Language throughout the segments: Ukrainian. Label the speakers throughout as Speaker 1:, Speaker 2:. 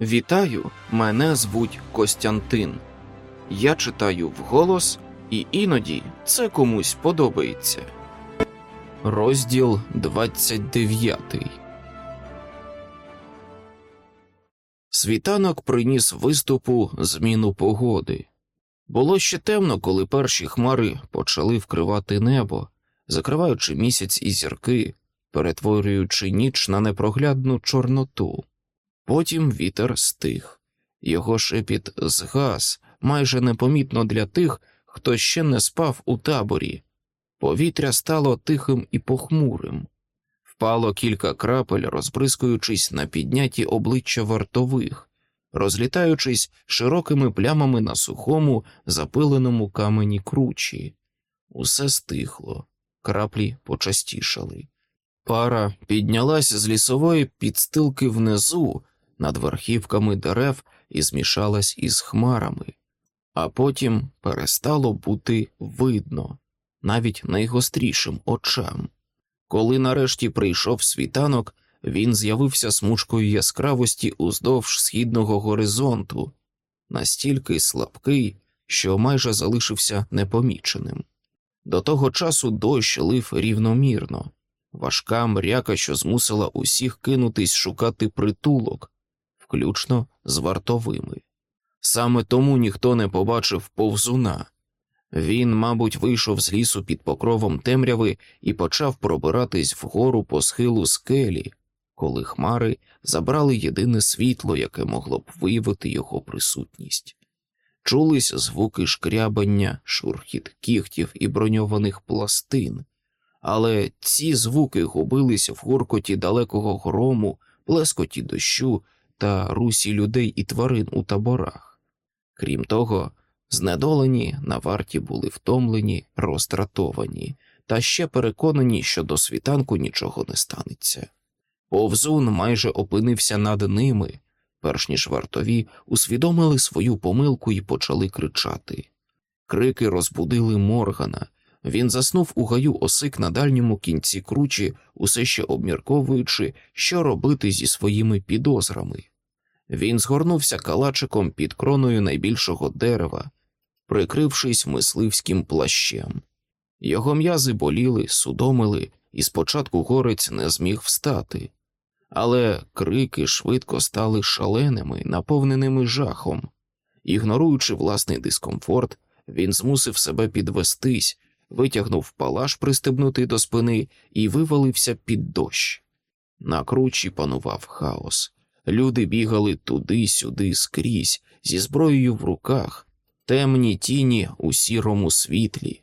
Speaker 1: Вітаю, мене звуть Костянтин. Я читаю вголос, і іноді це комусь подобається. Розділ 29 Світанок приніс виступу зміну погоди. Було ще темно, коли перші хмари почали вкривати небо, закриваючи місяць і зірки, перетворюючи ніч на непроглядну чорноту. Потім вітер стих, його шепіт згас майже непомітно для тих, хто ще не спав у таборі. Повітря стало тихим і похмурим. Впало кілька крапель, розбризкуючись на підняті обличчя вартових, розлітаючись широкими плямами на сухому, запиленому камені кручі. Усе стихло, краплі почастішали. Пара піднялась з лісової підстилки внизу над верхівками дерев і змішалась із хмарами, а потім перестало бути видно навіть найгострішим очам. Коли нарешті прийшов світанок, він з'явився смужкою яскравості уздовж східного горизонту, настільки слабкий, що майже залишився непоміченим. До того часу дощ лив рівномірно, важка мряка, що змусила усіх кинутись шукати притулок, включно з вартовими. Саме тому ніхто не побачив повзуна. Він, мабуть, вийшов з лісу під покровом темряви і почав пробиратись вгору по схилу скелі, коли хмари забрали єдине світло, яке могло б виявити його присутність. Чулись звуки шкрябання, шурхіт кігтів і броньованих пластин, але ці звуки губились в гуркоті далекого грому, плескоті дощу та русі людей і тварин у таборах. Крім того, знедолені на варті були втомлені, розтратовані та ще переконані, що до світанку нічого не станеться. Повзун майже опинився над ними, перш ніж вартові усвідомили свою помилку і почали кричати. Крики розбудили Моргана. Він заснув у гаю осик на дальньому кінці кручі, усе ще обмірковуючи, що робити зі своїми підозрами. Він згорнувся калачиком під кроною найбільшого дерева, прикрившись мисливським плащем. Його м'язи боліли, судомили, і спочатку горець не зміг встати, але крики швидко стали шаленими, наповненими жахом. Ігноруючи власний дискомфорт, він змусив себе підвестись, витягнув палаш, пристебнутий до спини, і вивалився під дощ. На кручі панував хаос. Люди бігали туди-сюди скрізь, зі зброєю в руках, темні тіні у сірому світлі.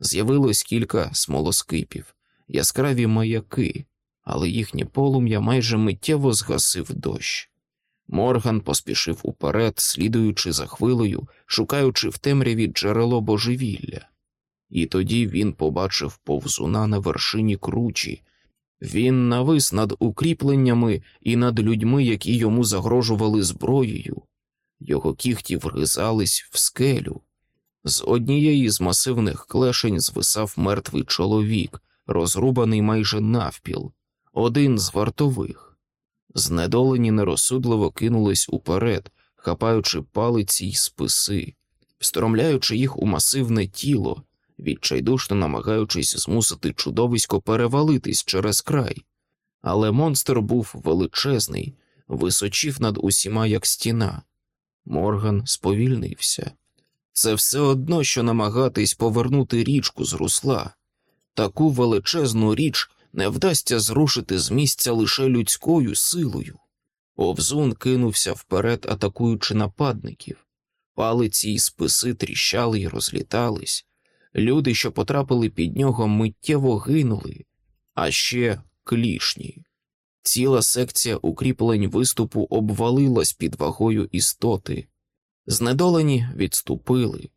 Speaker 1: З'явилось кілька смолоскипів, яскраві маяки, але їхнє полум'я майже миттєво згасив дощ. Морган поспішив уперед, слідуючи за хвилею, шукаючи в темряві джерело божевілля. І тоді він побачив повзуна на вершині кручі. Він навис над укріпленнями і над людьми, які йому загрожували зброєю. Його кіхті вризались в скелю. З однієї з масивних клешень звисав мертвий чоловік, розрубаний майже навпіл, один з вартових. Знедолені нерозсудливо кинулись уперед, хапаючи палиці й списи, встромляючи їх у масивне тіло, відчайдушно намагаючись змусити чудовисько перевалитись через край. Але монстр був величезний, височив над усіма, як стіна. Морган сповільнився. Це все одно, що намагатись повернути річку з русла. Таку величезну річ не вдасться зрушити з місця лише людською силою. Повзун кинувся вперед, атакуючи нападників. Палиці й списи тріщали й розлітались. Люди, що потрапили під нього, миттєво гинули, а ще клішні. Ціла секція укріплень виступу обвалилась під вагою істоти. Знедолені відступили.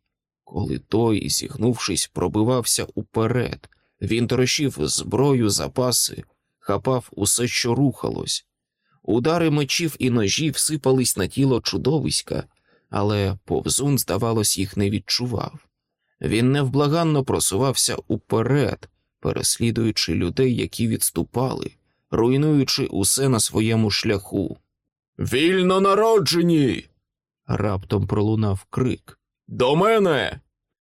Speaker 1: Коли той, зігнувшись, пробивався уперед, він трощив зброю, запаси, хапав усе, що рухалось. Удари мечів і ножів сипались на тіло чудовиська, але повзун, здавалось, їх не відчував. Він невблаганно просувався уперед, переслідуючи людей, які відступали, руйнуючи усе на своєму шляху. Вільно народжені. раптом пролунав крик. До мене.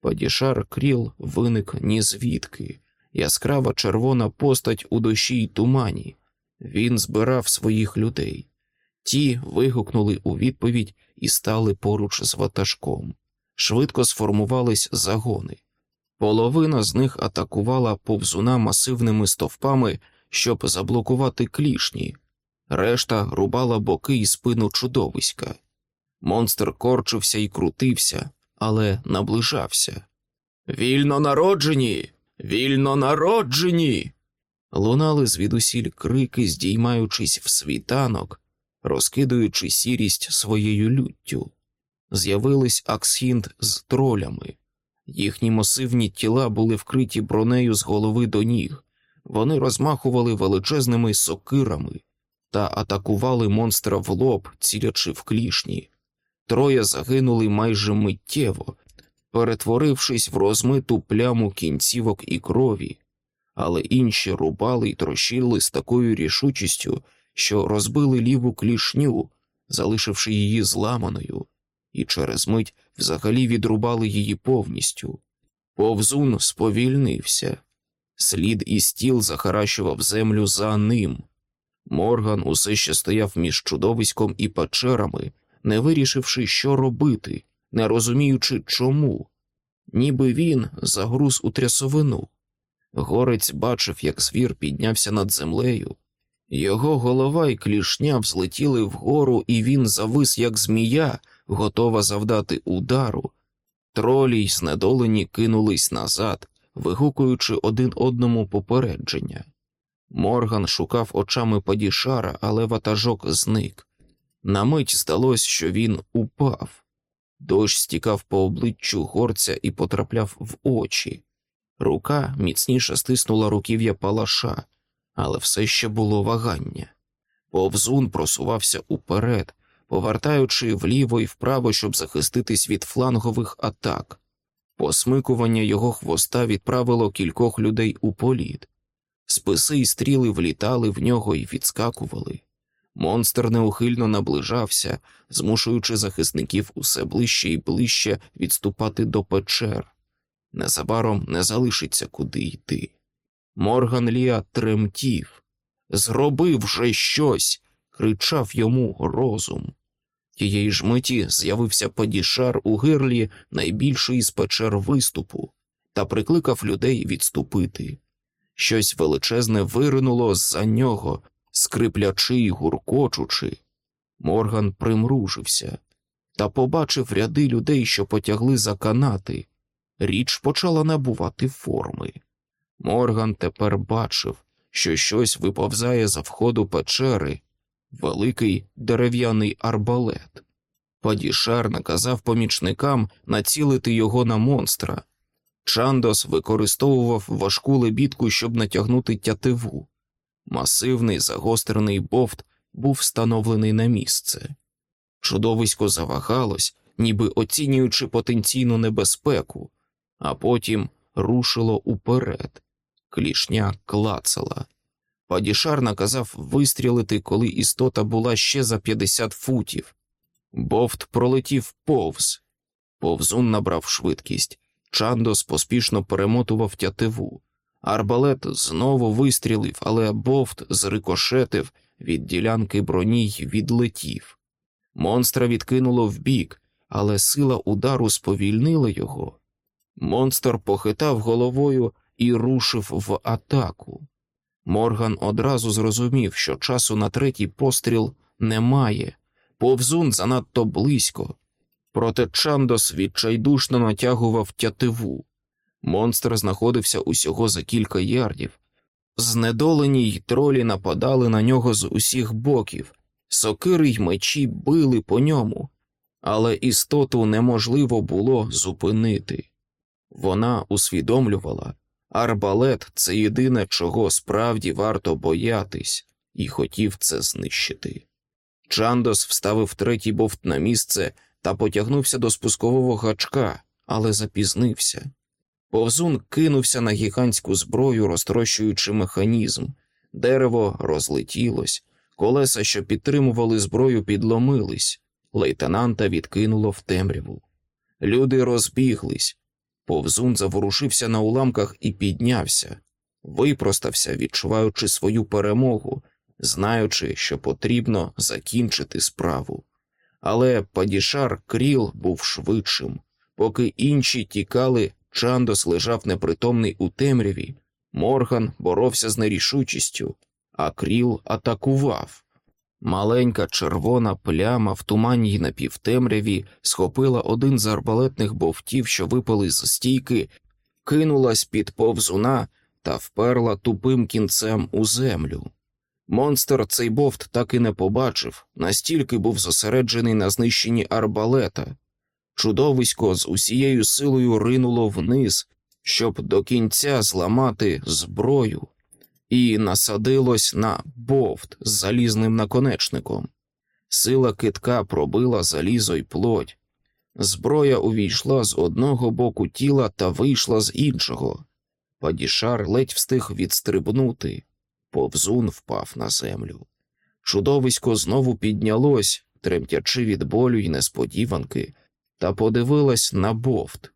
Speaker 1: Падішар кріл виник ні звідки. Яскрава червона постать у дощі й тумані. Він збирав своїх людей. Ті вигукнули у відповідь і стали поруч з ватажком. Швидко сформувались загони. Половина з них атакувала повзуна масивними стовпами, щоб заблокувати клішні, решта рубала боки і спину чудовиська. Монстр корчився і крутився, але наближався. Вільно народжені! Вільно народжені! Лунали звідусіль крики, здіймаючись в світанок, розкидуючи сірість своєю люттю. З'явились Аксхінд з тролями. Їхні масивні тіла були вкриті бронею з голови до ніг. Вони розмахували величезними сокирами та атакували монстра в лоб, цілячи в клішні. Троє загинули майже миттєво, перетворившись в розмиту пляму кінцівок і крові, але інші рубали й трощили з такою рішучістю, що розбили ліву клішню, залишивши її зламаною, і через мить взагалі відрубали її повністю. Повзун сповільнився, слід і стіл захаращував землю за ним. Морган усе ще стояв між чудовиськом і печерами, не вирішивши, що робити, не розуміючи чому, ніби він загруз у трясовину. Горець бачив, як звір піднявся над землею. Його голова й клішня взлетіли вгору, і він завис, як змія, готова завдати удару. Тролі й знедолені кинулись назад, вигукуючи один одному попередження. Морган шукав очами падішара, але ватажок зник. На мить здалось, що він упав. Дощ стікав по обличчю горця і потрапляв в очі. Рука міцніше стиснула руків'я палаша, але все ще було вагання. Повзун просувався уперед, повертаючи вліво і вправо, щоб захиститись від флангових атак. Посмикування його хвоста відправило кількох людей у політ. Списи й стріли влітали в нього і відскакували. Монстр неухильно наближався, змушуючи захисників усе ближче і ближче відступати до печер. Незабаром не залишиться куди йти. Морган Ліа тремтів. Зроби вже щось, кричав йому розум. Тієї ж миті з'явився падішар у гирлі найбільшої з печер виступу та прикликав людей відступити. Щось величезне виринуло з-за нього, скриплячи й гуркочучи. Морган примружився та побачив ряди людей, що потягли за канати. Річ почала набувати форми. Морган тепер бачив, що щось виповзає за входу печери, великий дерев'яний арбалет. Падішар наказав помічникам націлити його на монстра. Чандос використовував важку лебідку, щоб натягнути тятиву. Масивний загострений бовт був встановлений на місце. Чудовисько завагалось, ніби оцінюючи потенційну небезпеку, а потім рушило уперед. Клішня клацала. Падішар наказав вистрілити, коли істота була ще за 50 футів. Бовт пролетів повз. Повзун набрав швидкість. Чандос поспішно перемотував тятиву. Арбалет знову вистрілив, але бовт зрикошетив від ділянки броні й відлетів. Монстра відкинуло вбік, але сила удару сповільнила його. Монстр похитав головою і рушив в атаку. Морган одразу зрозумів, що часу на третій постріл немає, повзун занадто близько. Проте Чандос відчайдушно натягував тятиву. Монстр знаходився усього за кілька ярдів. Знедолені й тролі нападали на нього з усіх боків, сокири й мечі били по ньому, але істоту неможливо було зупинити. Вона усвідомлювала, арбалет це єдине, чого справді варто боятись, і хотів це знищити. Чандос вставив третій бовт на місце та потягнувся до спускового гачка, але запізнився. Повзун кинувся на гігантську зброю, розтрощуючи механізм, дерево розлетілось, Колеса, що підтримували зброю, підломились, лейтенанта відкинуло в темряву. Люди розбіглись. Повзун заворушився на уламках і піднявся, випростався, відчуваючи свою перемогу, знаючи, що потрібно закінчити справу. Але падішар кріл був швидшим. Поки інші тікали, Чандос лежав непритомний у темряві, Морган боровся з нерішучістю, а кріл атакував. Маленька червона пляма в тумані й напівтемряві схопила один з арбалетних бовтів, що випали з стійки, кинулась під повзуна та вперла тупим кінцем у землю. Монстр цей бовт так і не побачив, настільки був зосереджений на знищенні арбалета. Чудовисько з усією силою ринуло вниз, щоб до кінця зламати зброю, і насадилось на бовт з залізним наконечником. Сила китка пробила залізо й плоть. Зброя увійшла з одного боку тіла та вийшла з іншого. Падішар ледь встиг відстрибнути, повзун впав на землю. Чудовисько знову піднялось, тремтячи від болю й несподіванки, та подивилась на бовт.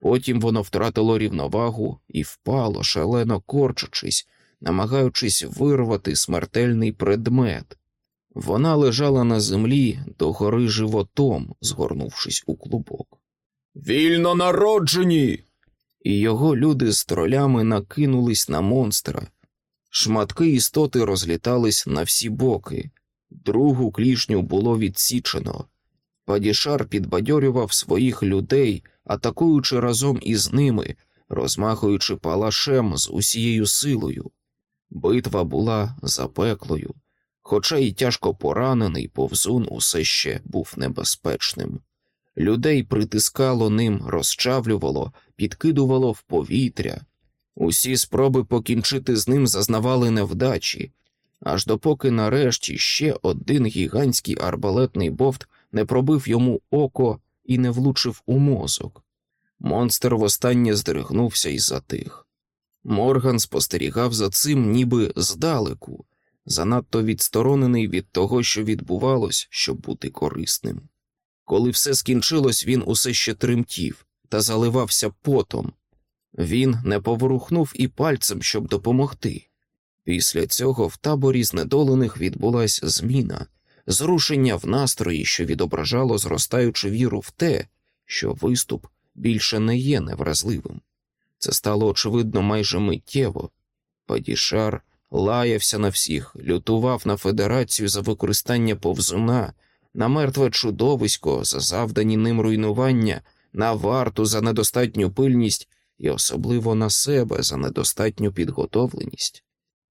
Speaker 1: Потім воно втратило рівновагу і впало, шалено корчачись, намагаючись вирвати смертельний предмет. Вона лежала на землі догори животом, згорнувшись у клубок. Вільно народжені! І його люди з тролями накинулись на монстра. Шматки істоти розлітались на всі боки, другу клішню було відсічено. Падішар підбадьорював своїх людей, атакуючи разом із ними, розмахуючи палашем з усією силою. Битва була запеклою, хоча й тяжко поранений повзун усе ще був небезпечним. Людей притискало ним, розчавлювало, підкидувало в повітря. Усі спроби покінчити з ним зазнавали невдачі, аж допоки нарешті ще один гігантський арбалетний бовт не пробив йому око і не влучив у мозок. Монстр востаннє здригнувся і затих. Морган спостерігав за цим, ніби здалеку, занадто відсторонений від того, що відбувалось, щоб бути корисним. Коли все скінчилось, він усе ще тремтів та заливався потом. Він не поворухнув і пальцем, щоб допомогти. Після цього в таборі знедолених відбулася зміна, зрушення в настрої, що відображало зростаючу віру в те, що виступ більше не є невразливим. Це стало очевидно майже миттєво. Падішар лаявся на всіх, лютував на федерацію за використання повзуна, на мертве чудовисько за завдані ним руйнування, на варту за недостатню пильність і особливо на себе за недостатню підготовленість.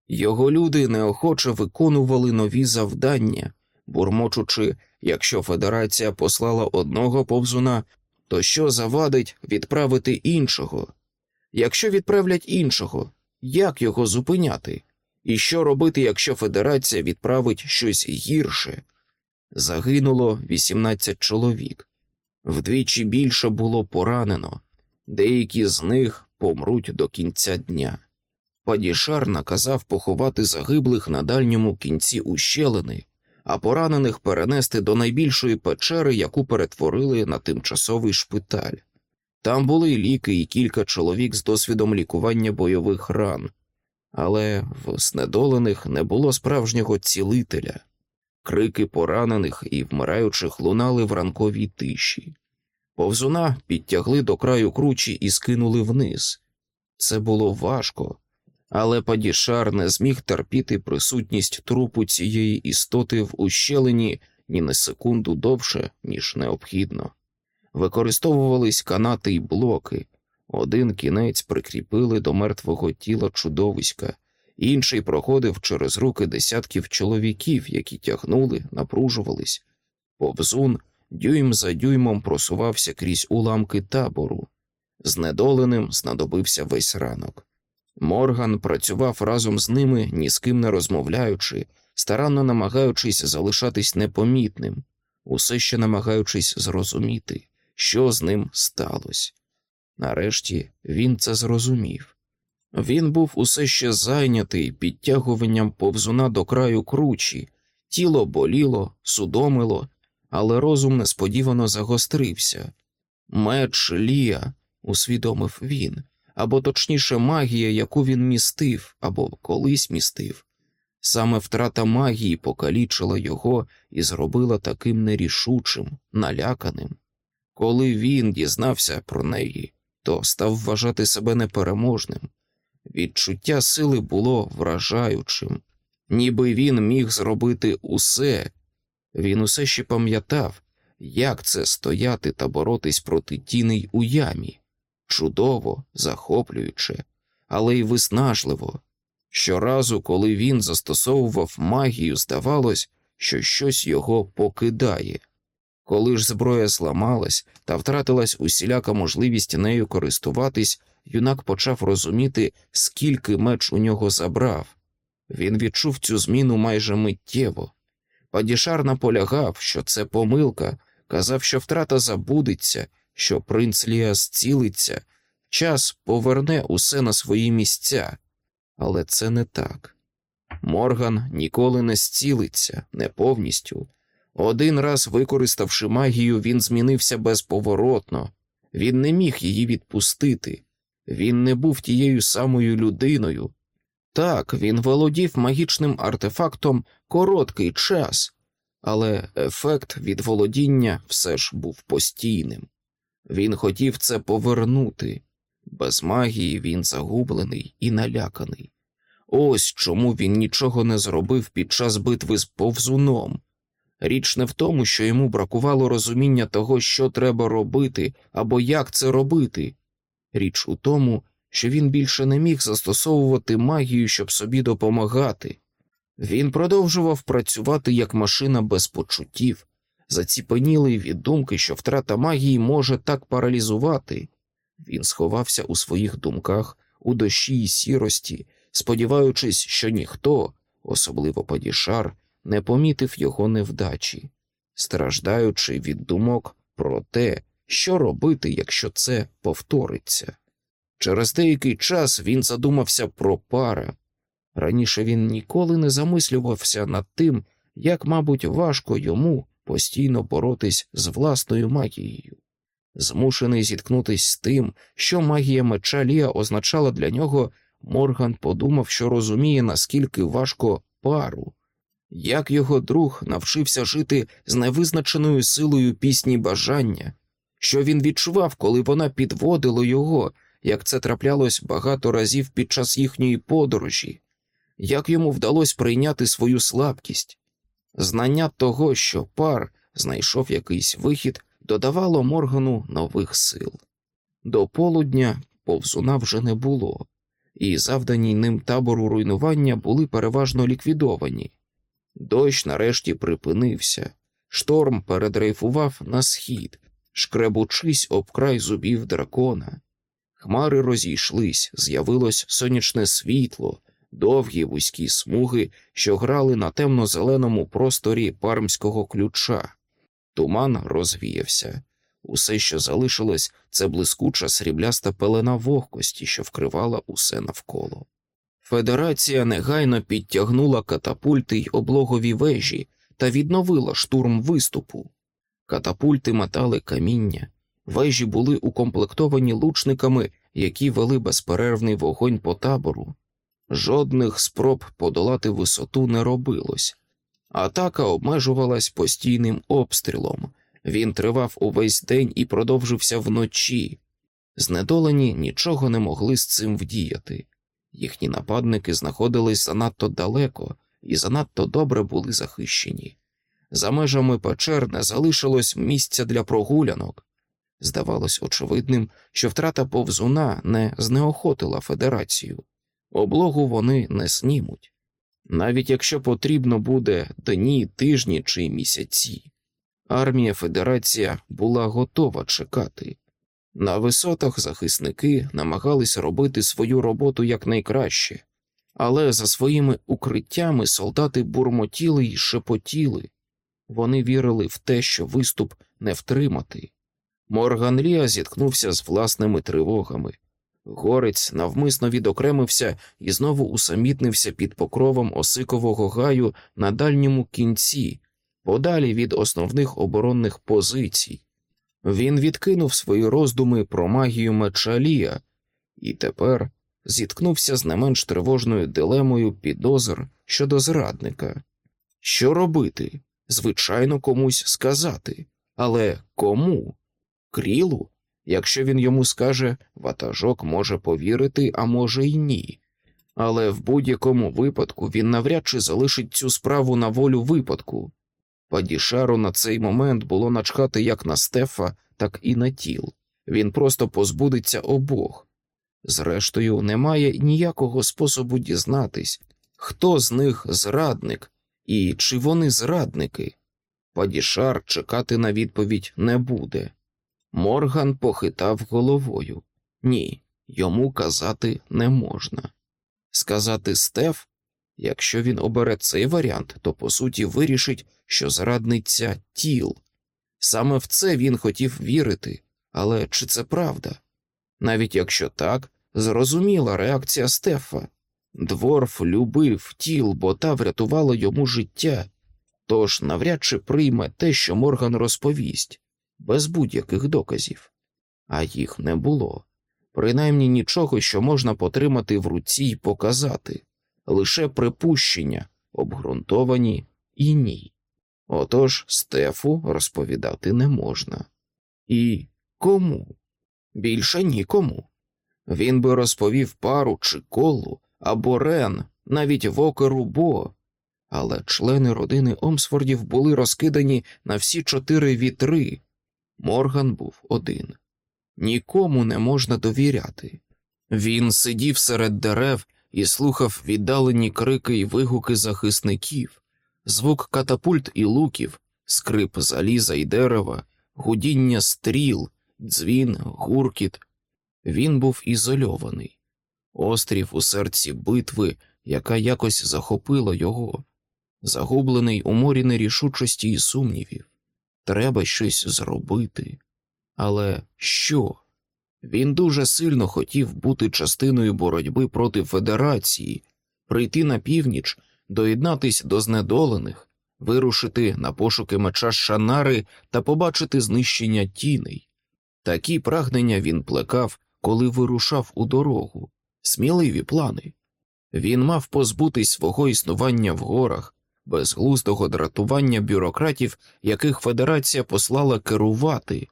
Speaker 1: Його люди неохоче виконували нові завдання, бурмочучи, якщо федерація послала одного повзуна, то що завадить відправити іншого? Якщо відправлять іншого, як його зупиняти? І що робити, якщо федерація відправить щось гірше? Загинуло 18 чоловік, вдвічі більше було поранено, деякі з них помруть до кінця дня. Падішар наказав поховати загиблих на дальньому кінці ущелини, а поранених перенести до найбільшої печери, яку перетворили на тимчасовий шпиталь. Там були ліки і кілька чоловік з досвідом лікування бойових ран, але в знедолених не було справжнього цілителя. Крики поранених і вмираючих лунали в ранковій тиші. Повзуна підтягли до краю кручі і скинули вниз. Це було важко, але Падішар не зміг терпіти присутність трупу цієї істоти в ущелині ні на секунду довше, ніж необхідно. Використовувались канати й блоки, один кінець прикріпили до мертвого тіла чудовиська, інший проходив через руки десятків чоловіків, які тягнули, напружувались. Повзун дюйм за дюймом просувався крізь уламки табору. Знедоленим знадобився весь ранок. Морган працював разом з ними, ні з ким не розмовляючи, старанно намагаючись залишатись непомітним, усе ще намагаючись зрозуміти, що з ним сталося. Нарешті він це зрозумів. Він був усе ще зайнятий підтягуванням повзуна до краю кручі, Тіло боліло, судомило, але розум несподівано загострився. Меч Лія, усвідомив він, або точніше магія, яку він містив або колись містив. Саме втрата магії покалічила його і зробила таким нерішучим, наляканим. Коли він дізнався про неї, то став вважати себе непереможним. Відчуття сили було вражаючим, ніби він міг зробити усе. Він усе ще пам'ятав, як це стояти та боротись проти тіней у ямі, чудово, захоплююче, але й виснажливо. Щоразу, коли він застосовував магію, здавалось, що щось його покидає. Коли ж зброя зламалась та втратилась усіляка можливість нею користуватись, юнак почав розуміти, скільки меч у нього забрав. Він відчув цю зміну майже миттєво. Падішар наполягав, що це помилка, казав, що втрата забудеться, що принц Ліа зцілиться, час поверне усе на свої місця. Але це не так. Морган ніколи не зцілиться, не повністю. Один раз, використавши магію, він змінився безповоротно, він не міг її відпустити, він не був тією самою людиною. Так, він володів магічним артефактом короткий час, але ефект від володіння все ж був постійним. Він хотів це повернути. Без магії він загублений і наляканий. Ось чому він нічого не зробив під час битви з повзуном. Річ не в тому, що йому бракувало розуміння того, що треба робити або як це робити. Річ у тому, що він більше не міг застосовувати магію, щоб собі допомагати. Він продовжував працювати як машина без почуттів, заціпенілий від думки, що втрата магії може так паралізувати. Він сховався у своїх думках, у дощі й сірості, сподіваючись, що ніхто, особливо падішар, не помітив його невдачі, страждаючи від думок про те, що робити, якщо це повториться. Через деякий час він задумався про пара. Раніше він ніколи не замислювався над тим, як, мабуть, важко йому постійно боротись з власною магією. Змушений зіткнутися з тим, що магія меча Лія означала для нього, Морган подумав, що розуміє, наскільки важко пару, як його друг навчився жити з невизначеною силою пісні бажання, що він відчував, коли вона підводила його, як це траплялось багато разів під час їхньої подорожі, як йому вдалося прийняти свою слабкість. Знання того, що пар знайшов якийсь вихід, додавало Моргану нових сил. До полудня повзуна вже не було, і завдані ним табору руйнування були переважно ліквідовані. Дощ нарешті припинився, шторм передрейфував на схід, шкребучись об край зубів дракона. Хмари розійшлись, з'явилось сонячне світло, довгі вузькі смуги, що грали на темно-зеленому просторі пармського ключа. Туман розвіявся. Усе, що залишилось, це блискуча срібляста пелена вогкості, що вкривала усе навколо. Федерація негайно підтягнула катапульти й облогові вежі та відновила штурм виступу. Катапульти метали каміння, вежі були укомплектовані лучниками, які вели безперервний вогонь по табору. Жодних спроб подолати висоту не робилось. Атака обмежувалась постійним обстрілом. Він тривав увесь день і продовжився вночі. Знедолені нічого не могли з цим вдіяти. Їхні нападники знаходились занадто далеко і занадто добре були захищені. За межами печер не залишилось місця для прогулянок. Здавалось очевидним, що втрата повзуна не знеохотила федерацію, облогу вони не снімуть, навіть якщо потрібно буде дні, тижні чи місяці. Армія Федерація була готова чекати. На висотах захисники намагались робити свою роботу якнайкраще, але за своїми укриттями солдати бурмотіли й шепотіли. Вони вірили в те, що виступ не втримати. Морган Ліа зіткнувся з власними тривогами. Горець навмисно відокремився і знову усамітнився під покровом осикового гаю на дальньому кінці, подалі від основних оборонних позицій. Він відкинув свої роздуми про магію Мечалія і тепер зіткнувся з не менш тривожною дилемою підозр щодо зрадника. Що робити? Звичайно, комусь сказати, але кому? Крілу? Якщо він йому скаже, ватажок може повірити, а може й ні. Але в будь-якому випадку він навряд чи залишить цю справу на волю випадку. Падішару на цей момент було начхати як на Стефа, так і на тіл. Він просто позбудеться обох. Зрештою, немає ніякого способу дізнатись, хто з них зрадник і чи вони зрадники. Падішар чекати на відповідь не буде. Морган похитав головою. Ні, йому казати не можна. Сказати Стеф, якщо він обере цей варіант, то по суті вирішить, що зрадниця тіл. Саме в це він хотів вірити, але чи це правда? Навіть якщо так, зрозуміла реакція Стефа. Дворф любив тіл, бо та врятувала йому життя, тож навряд чи прийме те, що Морган розповість без будь-яких доказів, а їх не було, принаймні нічого, що можна потримати в руці й показати, лише припущення, обґрунтовані і ні. Отож Стефу розповідати не можна. І кому? Більше нікому. Він би розповів пару чи колу або Рен, навіть вокеру Бо, але члени родини Омсфордів були розкидані на всі чотири вітри, Морган був один. Нікому не можна довіряти. Він сидів серед дерев і слухав віддалені крики й вигуки захисників, звук катапульт і луків, скрип заліза й дерева, гудіння стріл, дзвін, гуркіт. Він був ізольований, острів у серці битви, яка якось захопила його, загублений у морі нерішучості і сумнівів. Треба щось зробити. Але що? Він дуже сильно хотів бути частиною боротьби проти Федерації, прийти на північ, доєднатись до знедолених, вирушити на пошуки меча Шанари та побачити знищення тіней. Такі прагнення він плекав, коли вирушав у дорогу, сміливі плани. Він мав позбутись свого існування в горах, безглуздого дратування бюрократів, яких Федерація послала керувати.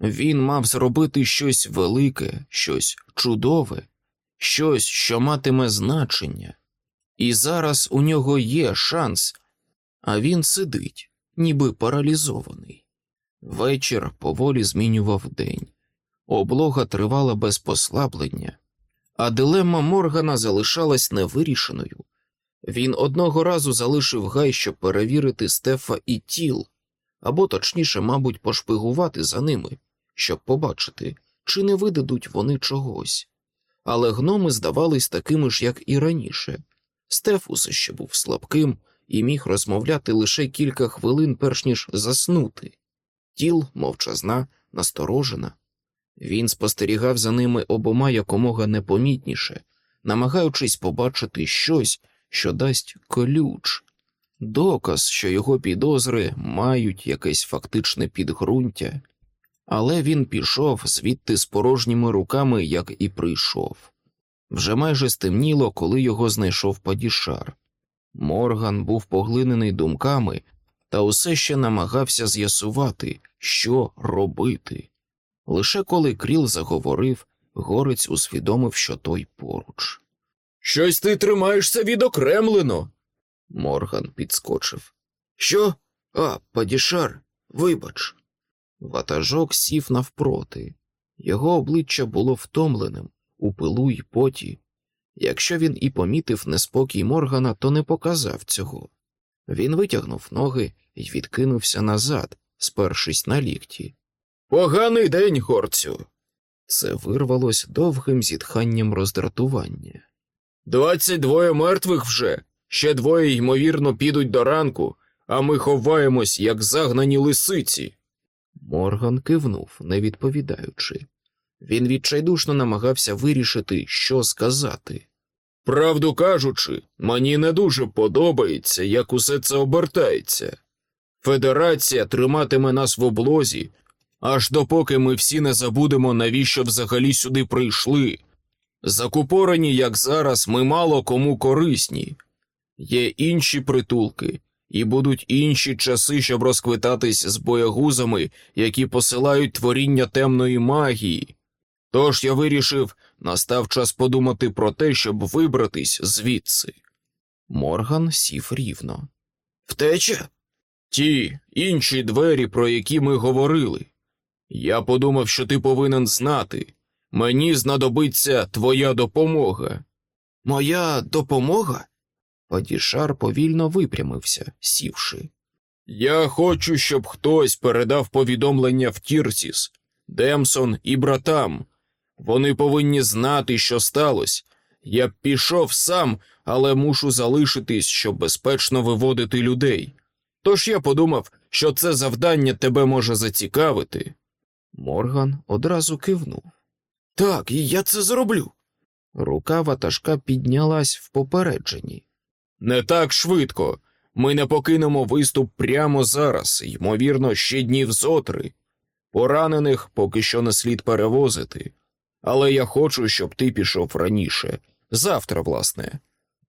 Speaker 1: Він мав зробити щось велике, щось чудове, щось, що матиме значення. І зараз у нього є шанс, а він сидить, ніби паралізований. Вечір поволі змінював день. Облога тривала без послаблення, а дилема Моргана залишалась невирішеною. Він одного разу залишив гай, щоб перевірити Стефа і тіл, або точніше, мабуть, пошпигувати за ними, щоб побачити, чи не видадуть вони чогось. Але гноми здавались такими ж, як і раніше. Стеф усе ще був слабким і міг розмовляти лише кілька хвилин, перш ніж заснути. Тіл мовчазна, насторожена. Він спостерігав за ними обома якомога непомітніше, намагаючись побачити щось, що дасть колюч, доказ, що його підозри мають якесь фактичне підґрунтя, але він пішов звідти з порожніми руками, як і прийшов. Вже майже стемніло, коли його знайшов падішар. Морган був поглинений думками та усе ще намагався з'ясувати, що робити. Лише коли Кріл заговорив, горець усвідомив, що той поруч.
Speaker 2: Щось ти тримаєшся відокремлено.
Speaker 1: Морган підскочив. Що? А, падішар, вибач. Ватажок сів навпроти. Його обличчя було втомленим, у пилу й поті. Якщо він і помітив неспокій Моргана, то не показав цього. Він витягнув ноги і відкинувся назад, спершись на лікті.
Speaker 2: Поганий день, горцю.
Speaker 1: Це вирвалось довгим зітханням роздратування.
Speaker 2: Двадцять двоє мертвих вже, ще двоє, ймовірно, підуть до ранку, а ми ховаємось, як загнані лисиці.
Speaker 1: Морган кивнув, не відповідаючи. Він відчайдушно намагався вирішити, що сказати.
Speaker 2: Правду кажучи, мені не дуже подобається, як усе це обертається. Федерація триматиме нас в облозі, аж допоки ми всі не забудемо, навіщо взагалі сюди прийшли. Закупорені, як зараз, ми мало кому корисні. Є інші притулки, і будуть інші часи, щоб розквитатись з боягузами, які посилають творіння темної магії. Тож я вирішив, настав час подумати про те, щоб вибратись звідси.
Speaker 1: Морган сів рівно.
Speaker 2: Втеча? Ті інші двері, про які ми говорили. Я подумав, що ти повинен знати. Мені знадобиться твоя допомога.
Speaker 1: Моя допомога? Падішар повільно випрямився, сівши.
Speaker 2: Я хочу, щоб хтось передав повідомлення в Тірсіс, Демсон і братам. Вони повинні знати, що сталося. Я пішов сам, але мушу залишитись, щоб безпечно виводити людей. Тож я подумав, що це завдання тебе може зацікавити.
Speaker 1: Морган одразу кивнув.
Speaker 2: Так, і я це зроблю.
Speaker 1: Рука ватажка піднялась в попередженні.
Speaker 2: Не так швидко. Ми не покинемо виступ прямо зараз, ймовірно, ще днів зотри. Поранених поки що не слід перевозити. Але я хочу, щоб ти пішов раніше. Завтра, власне.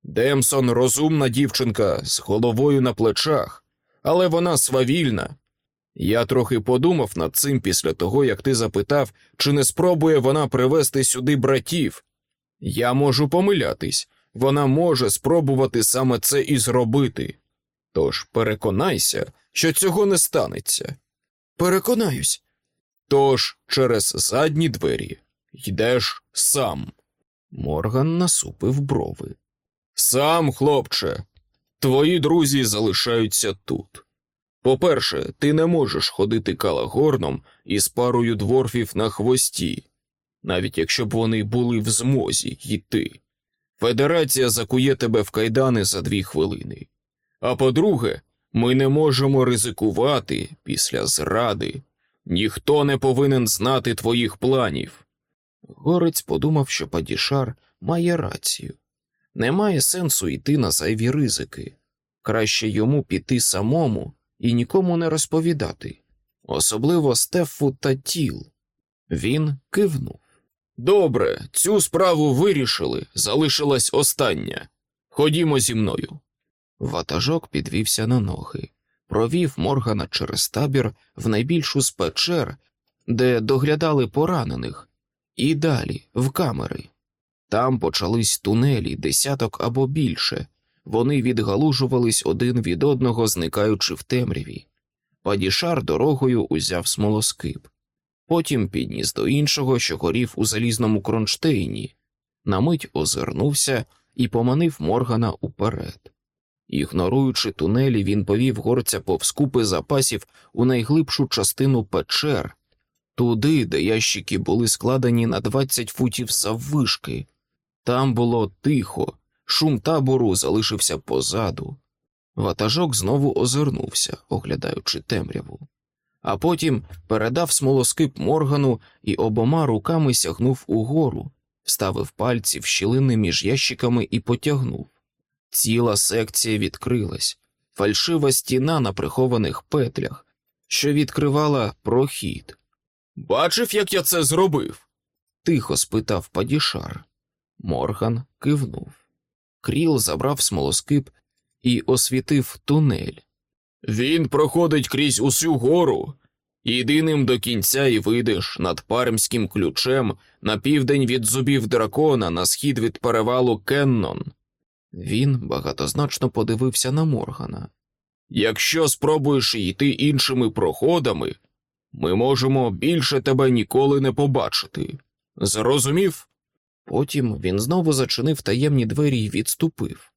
Speaker 2: Демсон розумна дівчинка з головою на плечах, але вона свавільна. Я трохи подумав над цим після того, як ти запитав, чи не спробує вона привезти сюди братів. Я можу помилятись, вона може спробувати саме це і зробити. Тож переконайся, що цього не станеться.
Speaker 1: Переконаюсь.
Speaker 2: Тож через задні двері йдеш сам.
Speaker 1: Морган насупив брови.
Speaker 2: Сам, хлопче, твої друзі залишаються тут. По-перше, ти не можеш ходити калагорном із парою дворфів на хвості, навіть якщо б вони були в змозі йти. Федерація закує тебе в кайдани за дві хвилини. А по-друге, ми не можемо ризикувати після зради. Ніхто не повинен знати твоїх планів.
Speaker 1: Горець подумав, що Падішар має рацію. Немає сенсу йти на зайві ризики. Краще йому піти самому і нікому не розповідати, особливо Стефу та тіл. Він кивнув.
Speaker 2: Добре, цю справу вирішили, залишилась остання. Ходімо зі мною.
Speaker 1: Ватажок підвівся на ноги, провів Моргана через табір в найбільшу з печер, де доглядали поранених, і далі, в камери. Там почались тунелі, десяток або більше. Вони відгалужувались один від одного, зникаючи в темряві. Падішар дорогою узяв смолоскип, потім підніс до іншого, що горів у залізному кронштейні, на мить озирнувся і поманив Моргана уперед. Ігноруючи тунелі, він повів горця повз купи запасів у найглибшу частину печер, туди, де ящики були складені на 20 футів заввишки. Там було тихо, шум табору залишився позаду. Ватажок знову озирнувся, оглядаючи темряву, а потім передав смолоскип Моргану і обома руками сягнув угору, вставив пальці в щілини між ящиками і потягнув. Ціла секція відкрилась, фальшива стіна на прихованих петлях, що відкривала прохід.
Speaker 2: Бачив, як я це зробив?
Speaker 1: Тихо спитав Падішар. Морган кивнув. Кріл забрав смолоскип і освітив тунель.
Speaker 2: Він проходить крізь усю гору. Іди ним до кінця і вийдеш над пармським ключем на південь від зубів дракона на схід від перевалу Кеннон.
Speaker 1: Він багатозначно подивився на Моргана.
Speaker 2: Якщо спробуєш йти іншими проходами, ми можемо більше тебе ніколи не побачити. Зрозумів?
Speaker 1: Потім він знову зачинив таємні двері і відступив.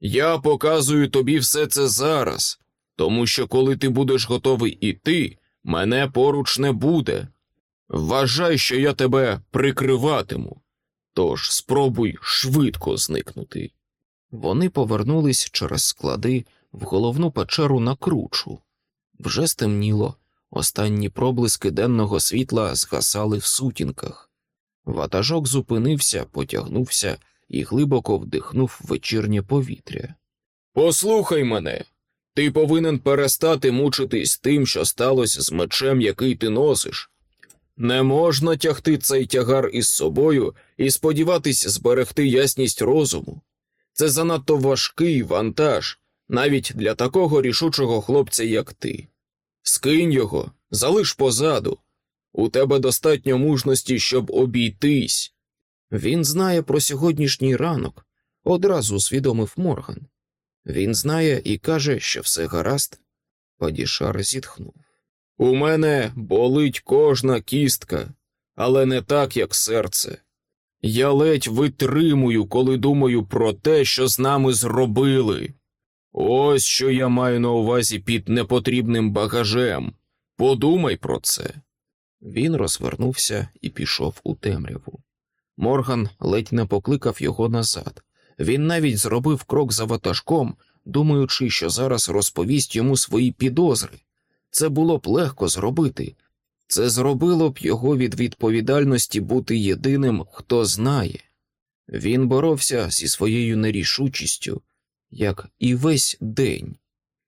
Speaker 2: Я показую тобі все це зараз, тому що коли ти будеш готовий іти, мене поруч не буде. Вважай, що я тебе прикриватиму, тож спробуй швидко зникнути.
Speaker 1: Вони повернулись через склади в головну печеру на кручу. Вже стемніло, останні проблиски денного світла згасали в сутінках. Ватажок зупинився, потягнувся і глибоко вдихнув вечірнє повітря.
Speaker 2: Послухай мене, ти повинен перестати мучитись тим, що сталося з мечем, який ти носиш. Не можна тягти цей тягар із собою і сподіватись зберегти ясність розуму. Це занадто важкий вантаж, навіть для такого рішучого хлопця, як ти. Скинь його, залиш позаду. У тебе достатньо мужності, щоб обійтись.
Speaker 1: Він знає про сьогоднішній ранок, одразу усвідомив Морган. Він знає і каже, що все гаразд. Падішар зітхнув.
Speaker 2: У мене болить кожна кістка, але не так, як серце. Я ледь витримую, коли думаю про те, що з нами зробили. Ось що я маю на увазі під непотрібним багажем. Подумай про це.
Speaker 1: Він розвернувся і пішов у темряву. Морган ледь не покликав його назад. Він навіть зробив крок за ватажком, думаючи, що зараз розповість йому свої підозри. Це було б легко зробити. Це зробило б його від відповідальності бути єдиним, хто знає. Він боровся зі своєю нерішучістю, як і весь день,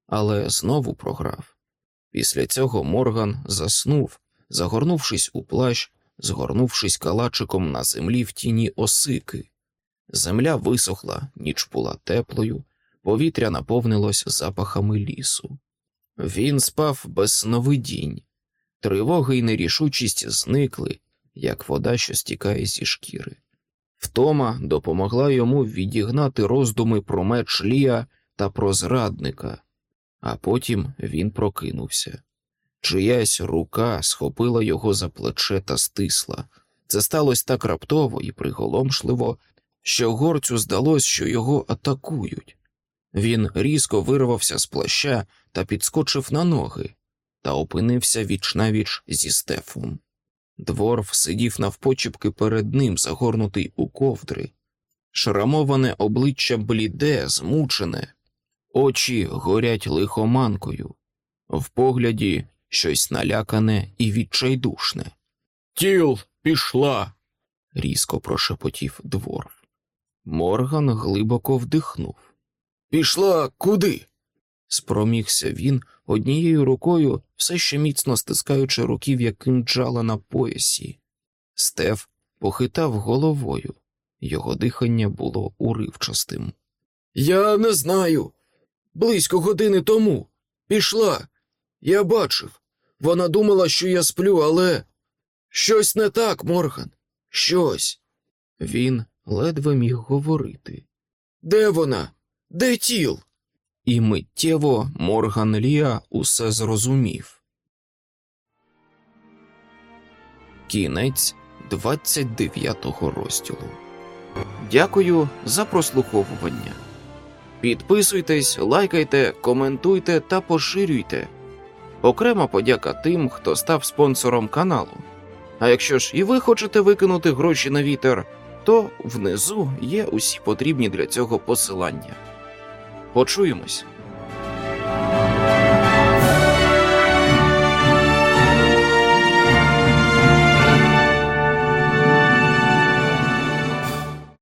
Speaker 1: але знову програв. Після цього Морган заснув, загорнувшись у плащ, згорнувшись калачиком на землі в тіні осики. Земля висохла, ніч була теплою, повітря наповнилось запахами лісу. Він спав без сновидінь, тривоги й нерішучість зникли, як вода, що стікає зі шкіри. Втома допомогла йому відігнати роздуми про меч Лія та про зрадника, а потім він прокинувся. Чиясь рука схопила його за плече та стисла. Це сталося так раптово і приголомшливо, що горцю здалось, що його атакують. Він різко вирвався з плаща та підскочив на ноги та опинився вічнавіч зі стефом. Дворф сидів навпочіпки перед ним, загорнутий у ковдри, шрамоване обличчя бліде, змучене, очі горять лихоманкою, в погляді щось налякане і відчайдушне.
Speaker 2: Тіл пішла.
Speaker 1: різко прошепотів дворф. Морган глибоко вдихнув.
Speaker 2: Пішла куди?
Speaker 1: Спромігся він однією рукою, все ще міцно стискаючи руків'я кинджала на поясі. Стеф похитав головою, його дихання було уривчастим.
Speaker 2: Я не знаю. Близько години тому. Пішла. Я бачив. Вона думала, що я сплю, але. Щось не так, Морган. Щось.
Speaker 1: Він ледве міг говорити.
Speaker 2: Де вона? Де тіл?
Speaker 1: І миттєво Морган Ліа усе зрозумів. Кінець 29-го розділу. Дякую за прослуховування. Підписуйтесь, лайкайте, коментуйте та поширюйте. Окрема подяка тим, хто став спонсором каналу. А якщо ж і ви хочете викинути гроші на вітер, то внизу є усі потрібні для цього посилання. Почуємось.